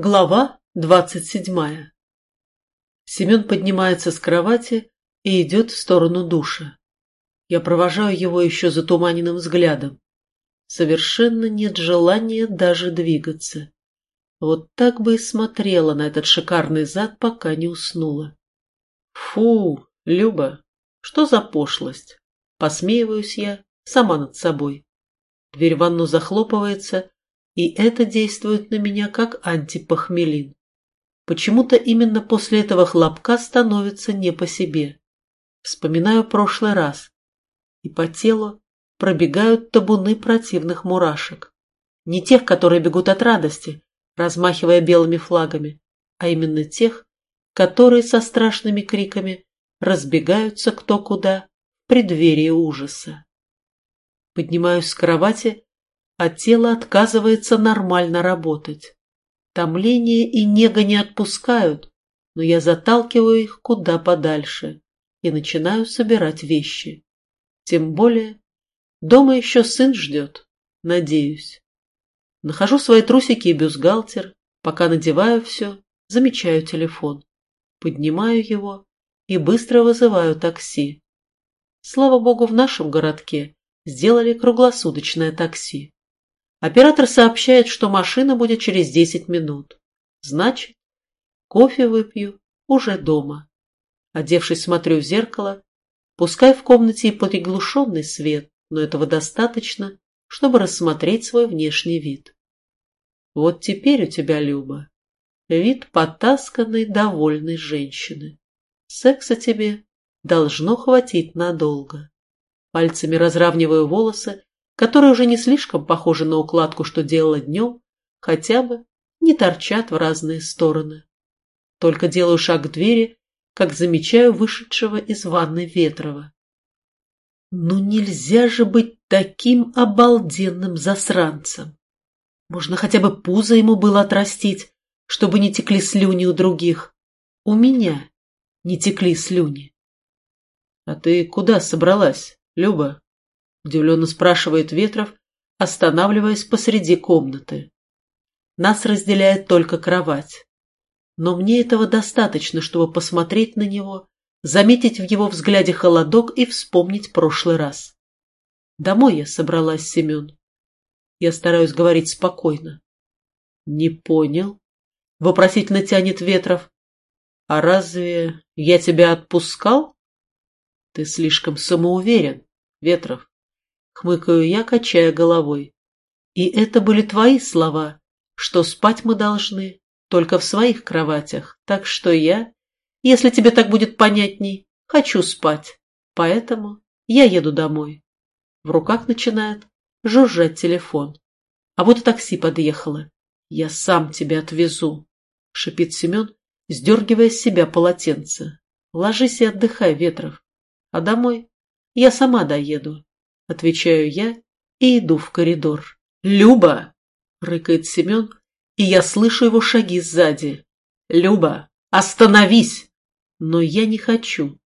Глава двадцать седьмая Семен поднимается с кровати и идет в сторону душа. Я провожаю его еще затуманенным взглядом. Совершенно нет желания даже двигаться. Вот так бы и смотрела на этот шикарный зад, пока не уснула. Фу, Люба, что за пошлость? Посмеиваюсь я сама над собой. Дверь в ванну захлопывается, и это действует на меня как антипохмелин. Почему-то именно после этого хлопка становится не по себе. Вспоминаю прошлый раз, и по телу пробегают табуны противных мурашек. Не тех, которые бегут от радости, размахивая белыми флагами, а именно тех, которые со страшными криками разбегаются кто куда в преддверии ужаса. Поднимаюсь с кровати а тело отказывается нормально работать. Томление и нега не отпускают, но я заталкиваю их куда подальше и начинаю собирать вещи. Тем более, дома еще сын ждет, надеюсь. Нахожу свои трусики и бюстгальтер, пока надеваю все, замечаю телефон. Поднимаю его и быстро вызываю такси. Слава богу, в нашем городке сделали круглосуточное такси. Оператор сообщает, что машина будет через 10 минут. Значит, кофе выпью уже дома. Одевшись, смотрю в зеркало. Пускай в комнате и приглушенный свет, но этого достаточно, чтобы рассмотреть свой внешний вид. Вот теперь у тебя, Люба, вид потасканной, довольной женщины. Секса тебе должно хватить надолго. Пальцами разравниваю волосы которые уже не слишком похожи на укладку, что делала днем, хотя бы не торчат в разные стороны. Только делаю шаг к двери, как замечаю вышедшего из ванной Ветрова. Ну нельзя же быть таким обалденным засранцем. Можно хотя бы пузо ему было отрастить, чтобы не текли слюни у других. У меня не текли слюни. — А ты куда собралась, Люба? Удивленно спрашивает Ветров, останавливаясь посреди комнаты. Нас разделяет только кровать. Но мне этого достаточно, чтобы посмотреть на него, заметить в его взгляде холодок и вспомнить прошлый раз. Домой я собралась, Семен. Я стараюсь говорить спокойно. Не понял. Вопросительно тянет Ветров. А разве я тебя отпускал? Ты слишком самоуверен, Ветров хмыкаю я, качая головой. И это были твои слова, что спать мы должны только в своих кроватях, так что я, если тебе так будет понятней, хочу спать, поэтому я еду домой. В руках начинает жужжать телефон. А вот и такси подъехало. Я сам тебя отвезу, шипит Семен, сдергивая с себя полотенце. Ложись и отдыхай, Ветров. А домой я сама доеду. Отвечаю я и иду в коридор. «Люба!» — рыкает Семен, и я слышу его шаги сзади. «Люба, остановись!» Но я не хочу.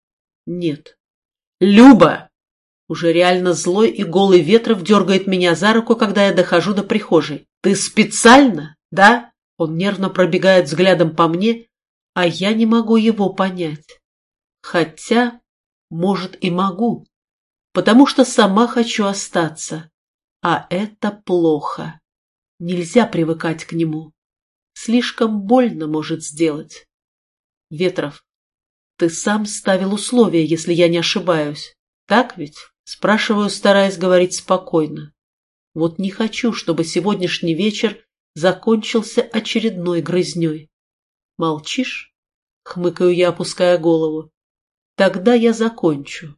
Нет. «Люба!» Уже реально злой и голый Ветров дергает меня за руку, когда я дохожу до прихожей. «Ты специально, да?» Он нервно пробегает взглядом по мне, а я не могу его понять. Хотя, может, и могу потому что сама хочу остаться. А это плохо. Нельзя привыкать к нему. Слишком больно может сделать. Ветров, ты сам ставил условия, если я не ошибаюсь. Так ведь? Спрашиваю, стараясь говорить спокойно. Вот не хочу, чтобы сегодняшний вечер закончился очередной грызней. Молчишь? Хмыкаю я, опуская голову. Тогда я закончу.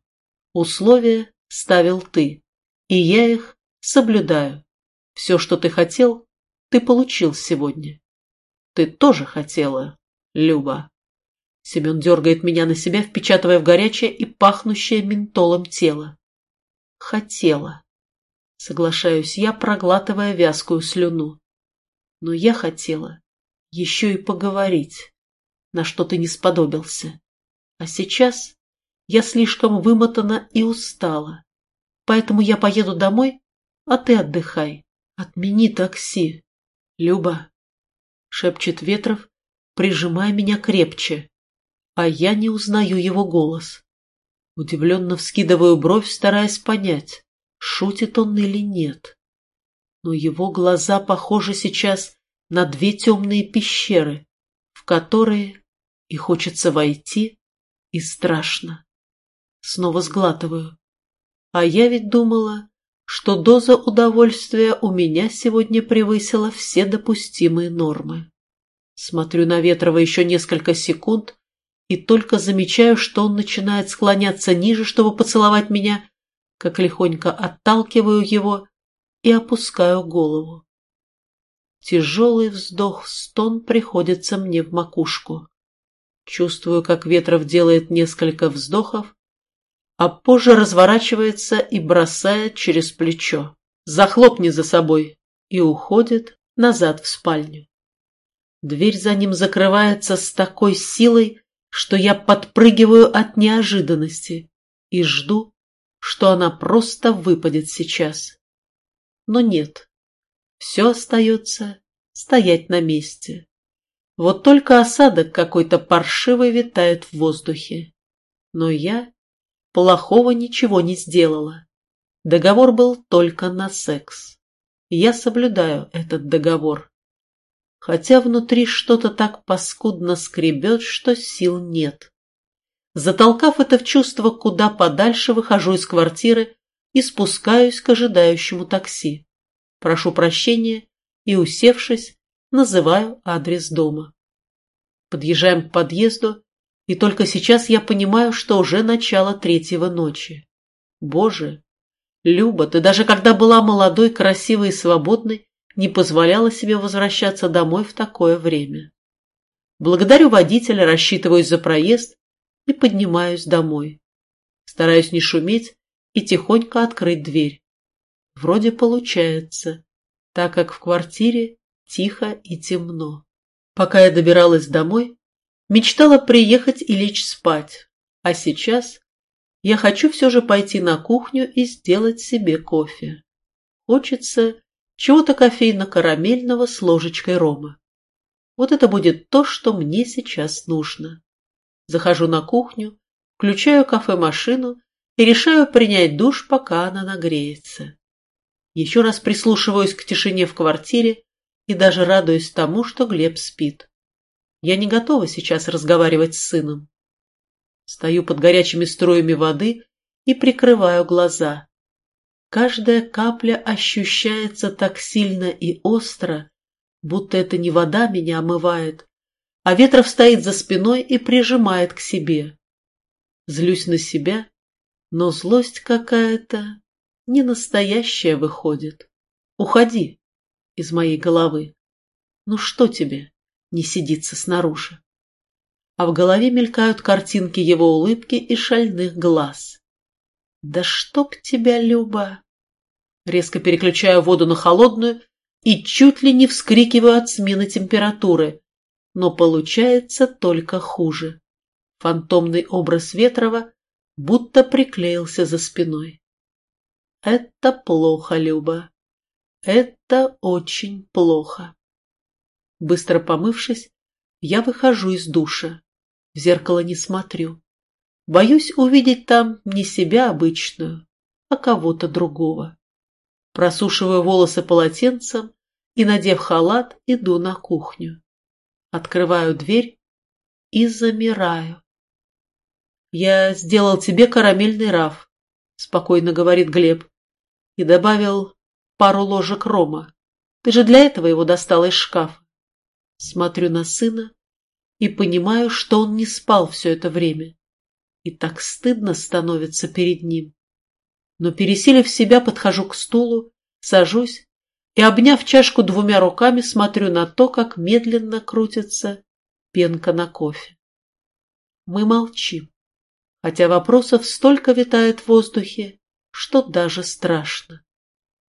Условия ставил ты, и я их соблюдаю. Все, что ты хотел, ты получил сегодня. Ты тоже хотела, Люба. Семен дергает меня на себя, впечатывая в горячее и пахнущее ментолом тело. Хотела. Соглашаюсь я, проглатывая вязкую слюну. Но я хотела еще и поговорить, на что ты не сподобился. А сейчас я слишком вымотана и устала. Поэтому я поеду домой, а ты отдыхай. Отмени такси. Люба. шепчет Ветров, прижимая меня крепче, а я не узнаю его голос. Удивленно вскидываю бровь, стараясь понять, шутит он или нет. Но его глаза похожи сейчас на две темные пещеры, в которые и хочется войти, и страшно. Снова сглатываю. А я ведь думала, что доза удовольствия у меня сегодня превысила все допустимые нормы. Смотрю на Ветрова еще несколько секунд и только замечаю, что он начинает склоняться ниже, чтобы поцеловать меня, как легонько отталкиваю его и опускаю голову. Тяжелый вздох-стон приходится мне в макушку. Чувствую, как Ветров делает несколько вздохов, а позже разворачивается и бросает через плечо. Захлопни за собой и уходит назад в спальню. Дверь за ним закрывается с такой силой, что я подпрыгиваю от неожиданности и жду, что она просто выпадет сейчас. Но нет, все остается стоять на месте. Вот только осадок какой-то паршивый витает в воздухе. Но я плохого ничего не сделала. Договор был только на секс. Я соблюдаю этот договор. Хотя внутри что-то так паскудно скребет, что сил нет. Затолкав это в чувство куда подальше, выхожу из квартиры и спускаюсь к ожидающему такси. Прошу прощения и, усевшись, называю адрес дома. Подъезжаем к подъезду, и только сейчас я понимаю, что уже начало третьего ночи. Боже, Люба, ты даже когда была молодой, красивой и свободной, не позволяла себе возвращаться домой в такое время. Благодарю водителя, рассчитываюсь за проезд и поднимаюсь домой. Стараюсь не шуметь и тихонько открыть дверь. Вроде получается, так как в квартире тихо и темно. Пока я добиралась домой, Мечтала приехать и лечь спать, а сейчас я хочу все же пойти на кухню и сделать себе кофе. Хочется чего-то кофейно-карамельного с ложечкой рома. Вот это будет то, что мне сейчас нужно. Захожу на кухню, включаю кафе-машину и решаю принять душ, пока она нагреется. Еще раз прислушиваюсь к тишине в квартире и даже радуюсь тому, что Глеб спит. Я не готова сейчас разговаривать с сыном. Стою под горячими струями воды и прикрываю глаза. Каждая капля ощущается так сильно и остро, будто это не вода меня омывает, а Ветров стоит за спиной и прижимает к себе. Злюсь на себя, но злость какая-то не настоящая выходит. Уходи из моей головы. Ну что тебе? Не сидится снаружи. А в голове мелькают картинки его улыбки и шальных глаз. «Да чтоб тебя, Люба!» Резко переключаю воду на холодную и чуть ли не вскрикиваю от смены температуры, но получается только хуже. Фантомный образ Ветрова будто приклеился за спиной. Это плохо, Люба. Это очень плохо. Быстро помывшись, я выхожу из душа. В зеркало не смотрю. Боюсь увидеть там не себя обычную, а кого-то другого. Просушиваю волосы полотенцем и, надев халат, иду на кухню. Открываю дверь и замираю. «Я сделал тебе карамельный раф», — спокойно говорит Глеб, и добавил пару ложек рома. «Ты же для этого его достала из шкафа». Смотрю на сына и понимаю, что он не спал все это время. И так стыдно становится перед ним. Но, пересилив себя, подхожу к стулу, сажусь и, обняв чашку двумя руками, смотрю на то, как медленно крутится пенка на кофе. Мы молчим, хотя вопросов столько витает в воздухе, что даже страшно.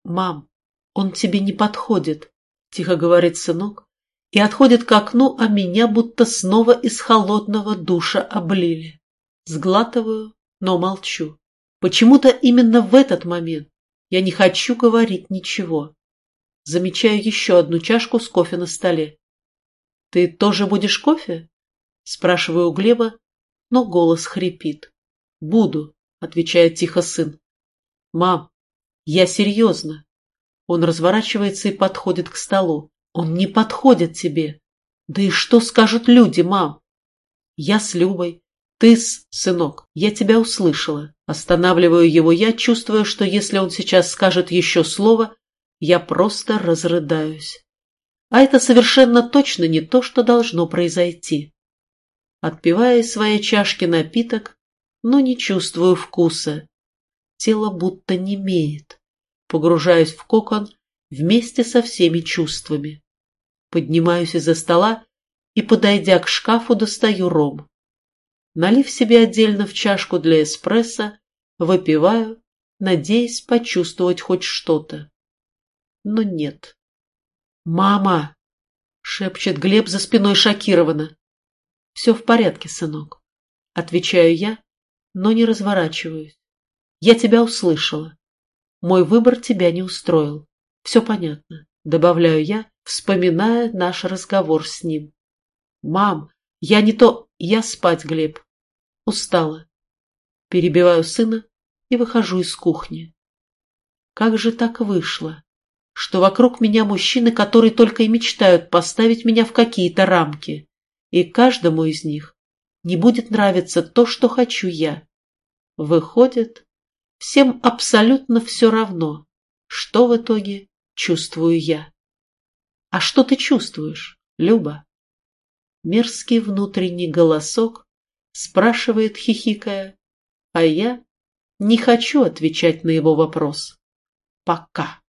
«Мам, он тебе не подходит», — тихо говорит сынок, и отходит к окну, а меня будто снова из холодного душа облили. Сглатываю, но молчу. Почему-то именно в этот момент я не хочу говорить ничего. Замечаю еще одну чашку с кофе на столе. «Ты тоже будешь кофе?» Спрашиваю у Глеба, но голос хрипит. «Буду», — отвечает тихо сын. «Мам, я серьезно». Он разворачивается и подходит к столу. «Он не подходит тебе». «Да и что скажут люди, мам?» «Я с Любой. Ты с... Сынок, я тебя услышала». Останавливаю его я, чувствуя, что если он сейчас скажет еще слово, я просто разрыдаюсь. А это совершенно точно не то, что должно произойти. Отпивая из своей чашки напиток, но не чувствую вкуса. Тело будто немеет. Погружаюсь в кокон вместе со всеми чувствами. Поднимаюсь из-за стола и, подойдя к шкафу, достаю ром. Налив себе отдельно в чашку для эспрессо, выпиваю, надеясь почувствовать хоть что-то. Но нет. «Мама!» — шепчет Глеб за спиной шокированно. «Все в порядке, сынок», — отвечаю я, но не разворачиваюсь. «Я тебя услышала. Мой выбор тебя не устроил. Все понятно», — добавляю я, вспоминая наш разговор с ним. «Мам, я не то... Я спать, Глеб. Устала». Перебиваю сына и выхожу из кухни. Как же так вышло, что вокруг меня мужчины, которые только и мечтают поставить меня в какие-то рамки? и каждому из них не будет нравиться то, что хочу я. Выходит, всем абсолютно все равно, что в итоге чувствую я. А что ты чувствуешь, Люба? Мерзкий внутренний голосок спрашивает, хихикая, а я не хочу отвечать на его вопрос. Пока.